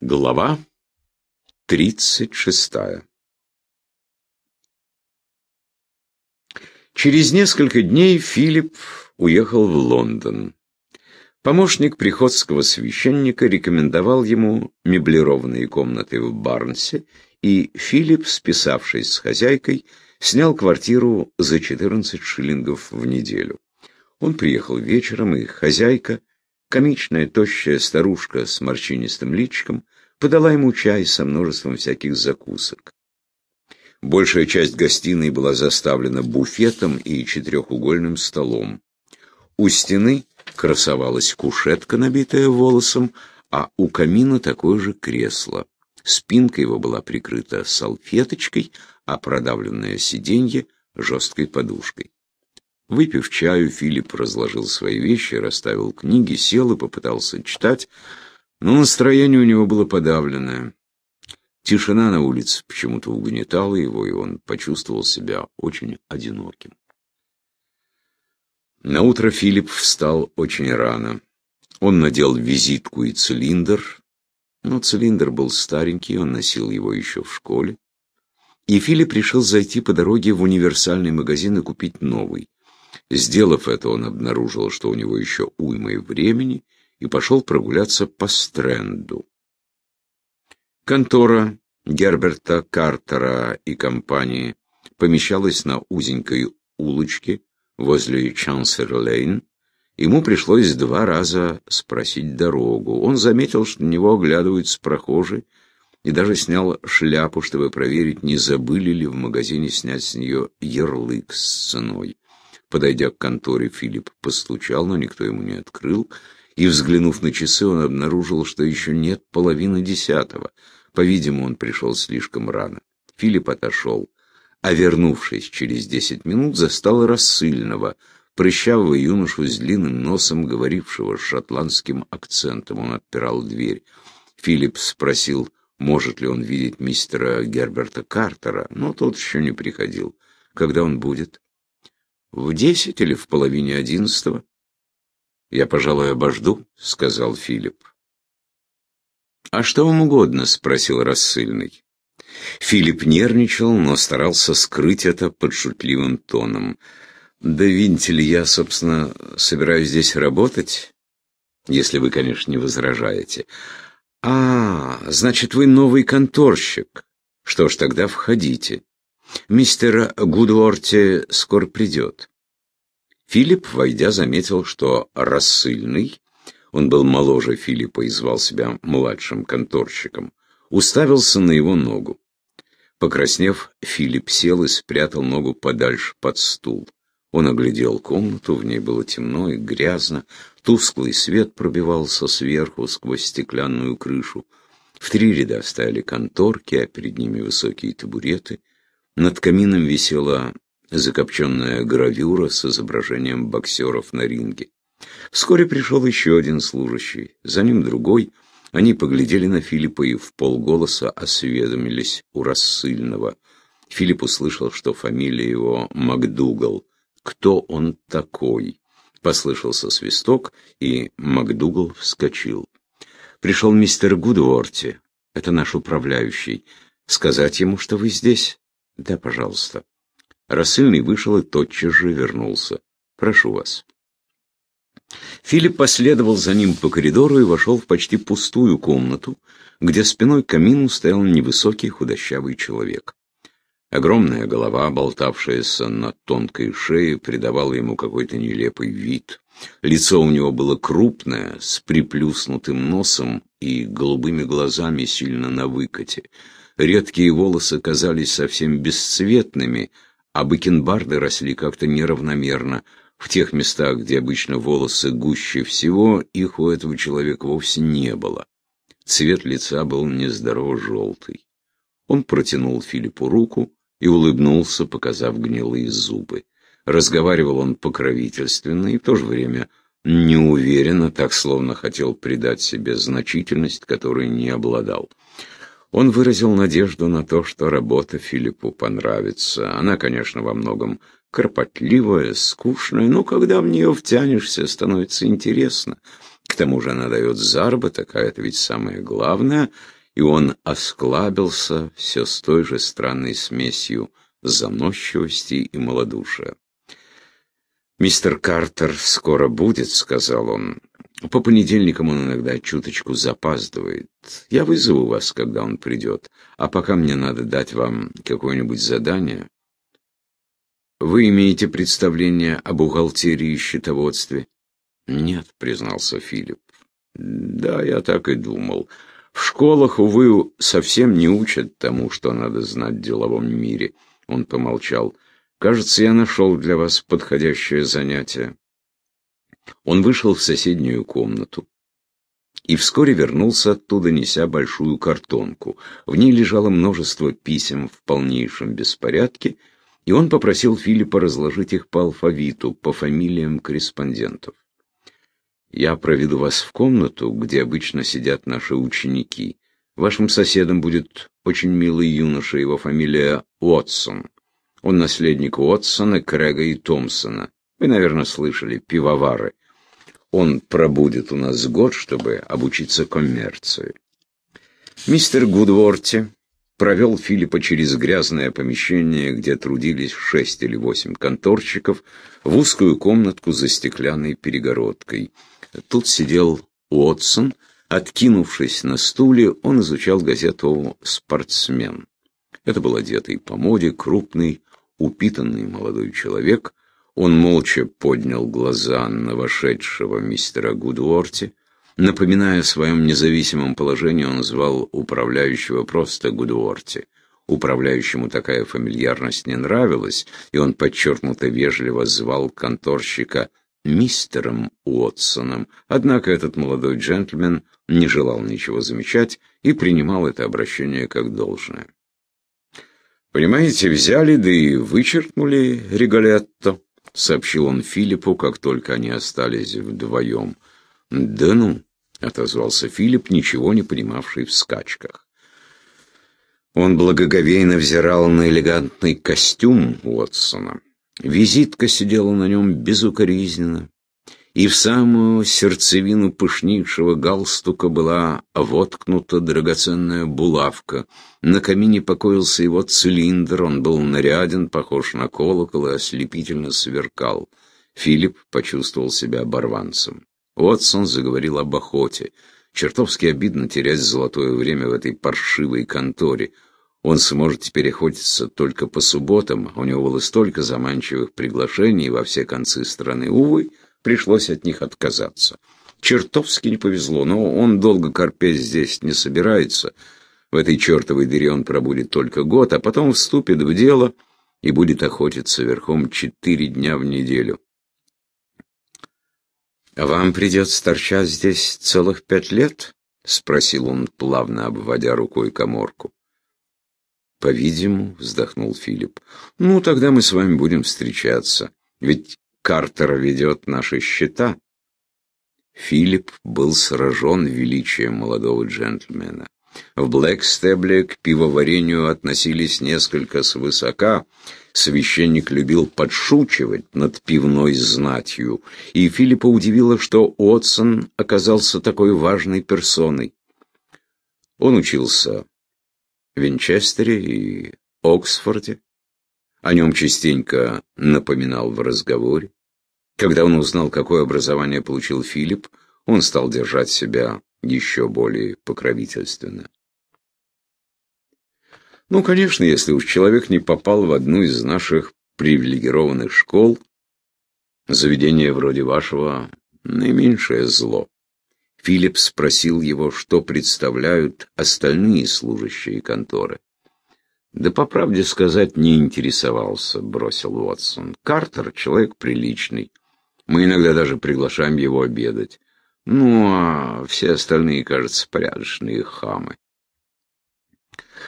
Глава 36 Через несколько дней Филипп уехал в Лондон. Помощник приходского священника рекомендовал ему меблированные комнаты в Барнсе, и Филипп, списавшись с хозяйкой, снял квартиру за 14 шиллингов в неделю. Он приехал вечером, и хозяйка, комичная тощая старушка с морщинистым личиком, подала ему чай со множеством всяких закусок. Большая часть гостиной была заставлена буфетом и четырехугольным столом. У стены красовалась кушетка, набитая волосом, а у камина такое же кресло. Спинка его была прикрыта салфеточкой, а продавленное сиденье — жесткой подушкой. Выпив чаю, Филипп разложил свои вещи, расставил книги, сел и попытался читать, но настроение у него было подавленное. Тишина на улице почему-то угнетала его, и он почувствовал себя очень одиноким. На утро Филипп встал очень рано. Он надел визитку и цилиндр, но цилиндр был старенький, он носил его еще в школе. И Филипп решил зайти по дороге в универсальный магазин и купить новый. Сделав это, он обнаружил, что у него еще уйма времени, и пошел прогуляться по Стрэнду. Контора Герберта Картера и компании помещалась на узенькой улочке возле Чансер-Лейн. Ему пришлось два раза спросить дорогу. Он заметил, что на него оглядываются прохожие, и даже снял шляпу, чтобы проверить, не забыли ли в магазине снять с нее ярлык с ценой. Подойдя к конторе, Филипп постучал, но никто ему не открыл, и, взглянув на часы, он обнаружил, что еще нет половины десятого. По-видимому, он пришел слишком рано. Филипп отошел, а, вернувшись через десять минут, застал рассыльного, прыщавого юношу с длинным носом, говорившего с шотландским акцентом. Он отпирал дверь. Филипп спросил, может ли он видеть мистера Герберта Картера, но тот еще не приходил. Когда он будет? В десять или в половине одиннадцатого? Я, пожалуй, обожду, сказал Филипп. А что вам угодно? спросил рассыльный. Филипп нервничал, но старался скрыть это под шутливым тоном. Да видите я, собственно, собираюсь здесь работать, если вы, конечно, не возражаете. А, значит, вы новый конторщик. Что ж, тогда входите. Мистер Гудворти скоро придет. Филипп, войдя, заметил, что рассыльный, он был моложе Филиппа и звал себя младшим конторщиком, уставился на его ногу. Покраснев, Филипп сел и спрятал ногу подальше под стул. Он оглядел комнату, в ней было темно и грязно, тусклый свет пробивался сверху сквозь стеклянную крышу. В три ряда стояли конторки, а перед ними высокие табуреты. Над камином висела закопченная гравюра с изображением боксеров на ринге. Вскоре пришел еще один служащий, за ним другой. Они поглядели на Филиппа и в полголоса осведомились у рассыльного. Филипп услышал, что фамилия его МакДугал. Кто он такой? Послышался свисток, и МакДугал вскочил. Пришел мистер Гудворти, это наш управляющий. Сказать ему, что вы здесь? Да, пожалуйста. Рассыльный вышел и тотчас же вернулся. Прошу вас. Филипп последовал за ним по коридору и вошел в почти пустую комнату, где спиной к камину стоял невысокий худощавый человек. Огромная голова, болтавшаяся на тонкой шее, придавала ему какой-то нелепый вид. Лицо у него было крупное, с приплюснутым носом и голубыми глазами сильно на выкате. Редкие волосы казались совсем бесцветными, а бакенбарды росли как-то неравномерно. В тех местах, где обычно волосы гуще всего, их у этого человека вовсе не было. Цвет лица был нездорово желтый. Он протянул Филиппу руку и улыбнулся, показав гнилые зубы. Разговаривал он покровительственно и в то же время неуверенно, так словно хотел придать себе значительность, которой не обладал. Он выразил надежду на то, что работа Филиппу понравится. Она, конечно, во многом кропотливая, скучная, но когда в нее втянешься, становится интересно. К тому же она дает заработок, а это ведь самое главное, и он осклабился все с той же странной смесью заносчивости и малодушия. «Мистер Картер скоро будет», — сказал он. «По понедельникам он иногда чуточку запаздывает. Я вызову вас, когда он придет. А пока мне надо дать вам какое-нибудь задание». «Вы имеете представление об бухгалтерии и счетоводстве?» «Нет», — признался Филипп. «Да, я так и думал. В школах, увы, совсем не учат тому, что надо знать в деловом мире». Он помолчал. Кажется, я нашел для вас подходящее занятие. Он вышел в соседнюю комнату и вскоре вернулся оттуда, неся большую картонку. В ней лежало множество писем в полнейшем беспорядке, и он попросил Филиппа разложить их по алфавиту, по фамилиям корреспондентов. «Я проведу вас в комнату, где обычно сидят наши ученики. Вашим соседом будет очень милый юноша, его фамилия Уотсон. Он наследник Уотсона, Крэга и Томпсона. Вы, наверное, слышали, пивовары. Он пробудет у нас год, чтобы обучиться коммерции. Мистер Гудворти провел Филиппа через грязное помещение, где трудились шесть или восемь конторщиков, в узкую комнатку за стеклянной перегородкой. Тут сидел Уотсон, откинувшись на стуле, он изучал газету «Спортсмен». Это был одетый по моде, крупный, упитанный молодой человек. Он молча поднял глаза на вошедшего мистера Гудворти. Напоминая о своем независимом положении, он звал управляющего просто Гудворти. Управляющему такая фамильярность не нравилась, и он подчеркнуто вежливо звал конторщика мистером Уотсоном. Однако этот молодой джентльмен не желал ничего замечать и принимал это обращение как должное. «Понимаете, взяли, да и вычеркнули Риголетто», — сообщил он Филиппу, как только они остались вдвоем. «Да ну», — отозвался Филипп, ничего не понимавший в скачках. Он благоговейно взирал на элегантный костюм Уотсона. Визитка сидела на нем безукоризненно, и в самую сердцевину пышнейшего галстука была воткнута драгоценная булавка. На камине покоился его цилиндр, он был наряден, похож на колокол и ослепительно сверкал. Филипп почувствовал себя оборванцем. Уотсон заговорил об охоте. Чертовски обидно терять золотое время в этой паршивой конторе. Он сможет теперь охотиться только по субботам, у него было столько заманчивых приглашений во все концы страны. Увы, пришлось от них отказаться. Чертовски не повезло, но он долго корпеть здесь не собирается. В этой чертовой дыре он пробудет только год, а потом вступит в дело и будет охотиться верхом четыре дня в неделю. «Вам придется торчать здесь целых пять лет?» — спросил он, плавно обводя рукой коморку. «По-видимому», — вздохнул Филипп. «Ну, тогда мы с вами будем встречаться. Ведь Картер ведет наши счета. Филипп был сражен величием молодого джентльмена. В Блэкстебле к пивоварению относились несколько свысока. Священник любил подшучивать над пивной знатью, и Филиппа удивило, что Отсон оказался такой важной персоной. Он учился в Винчестере и Оксфорде. О нем частенько напоминал в разговоре. Когда он узнал, какое образование получил Филипп, он стал держать себя еще более покровительственно. Ну, конечно, если уж человек не попал в одну из наших привилегированных школ, заведение вроде вашего — наименьшее зло. Филипп спросил его, что представляют остальные служащие конторы. «Да по правде сказать, не интересовался», — бросил Уотсон. «Картер — человек приличный. Мы иногда даже приглашаем его обедать. Ну, а все остальные, кажется, порядочные хамы».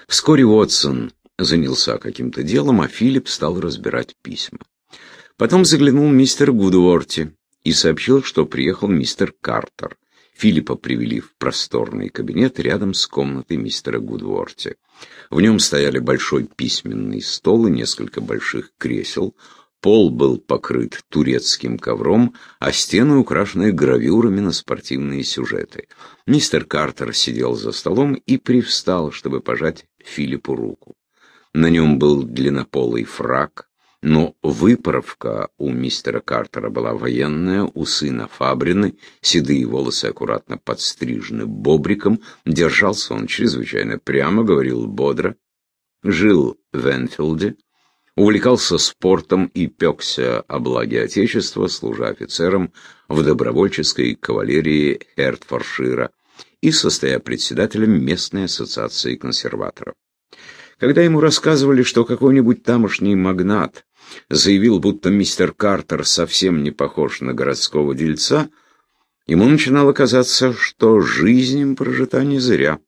Вскоре Уотсон занялся каким-то делом, а Филипп стал разбирать письма. Потом заглянул мистер Гудворти и сообщил, что приехал мистер Картер. Филиппа привели в просторный кабинет рядом с комнатой мистера Гудворти. В нем стояли большой письменный стол и несколько больших кресел. Пол был покрыт турецким ковром, а стены украшены гравюрами на спортивные сюжеты. Мистер Картер сидел за столом и привстал, чтобы пожать Филиппу руку. На нем был длиннополый фрак, но выправка у мистера Картера была военная, у сына Фабрины, седые волосы аккуратно подстрижены бобриком, держался он чрезвычайно прямо, говорил бодро, жил в Энфилде, увлекался спортом и пекся о благе Отечества, служа офицером в добровольческой кавалерии Хертфоршира и состоя председателем местной ассоциации консерваторов. Когда ему рассказывали, что какой-нибудь тамошний магнат заявил, будто мистер Картер совсем не похож на городского дельца, ему начинало казаться, что жизнь им прожита не зря.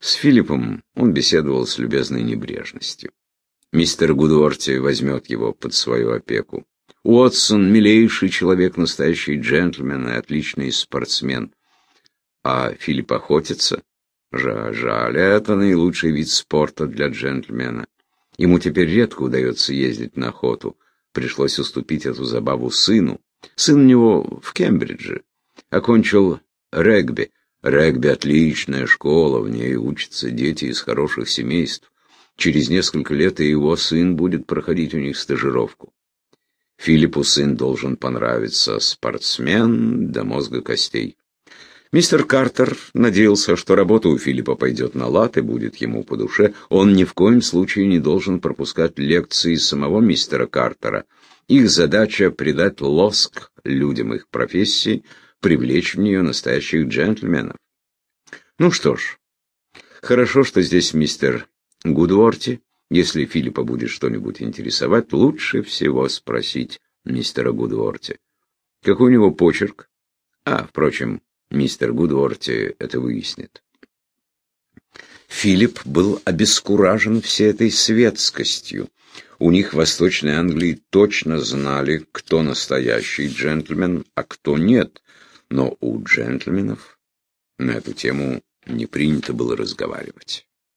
С Филиппом он беседовал с любезной небрежностью. Мистер Гудуорти возьмет его под свою опеку. Уотсон — милейший человек, настоящий джентльмен и отличный спортсмен. А Филипп охотится? Жаль, жаль, это наилучший вид спорта для джентльмена. Ему теперь редко удается ездить на охоту. Пришлось уступить эту забаву сыну. Сын у него в Кембридже. Окончил регби. Регби — отличная школа, в ней учатся дети из хороших семейств. Через несколько лет и его сын будет проходить у них стажировку. Филиппу сын должен понравиться, спортсмен до мозга костей. Мистер Картер надеялся, что работа у Филиппа пойдет на лад и будет ему по душе. Он ни в коем случае не должен пропускать лекции самого мистера Картера. Их задача — придать лоск людям их профессии, привлечь в нее настоящих джентльменов. Ну что ж, хорошо, что здесь мистер Гудворти, если Филиппа будет что-нибудь интересовать, лучше всего спросить мистера Гудворти. Какой у него почерк? А, впрочем, мистер Гудворти это выяснит. Филипп был обескуражен всей этой светскостью. У них в Восточной Англии точно знали, кто настоящий джентльмен, а кто нет. Но у джентльменов на эту тему не принято было разговаривать.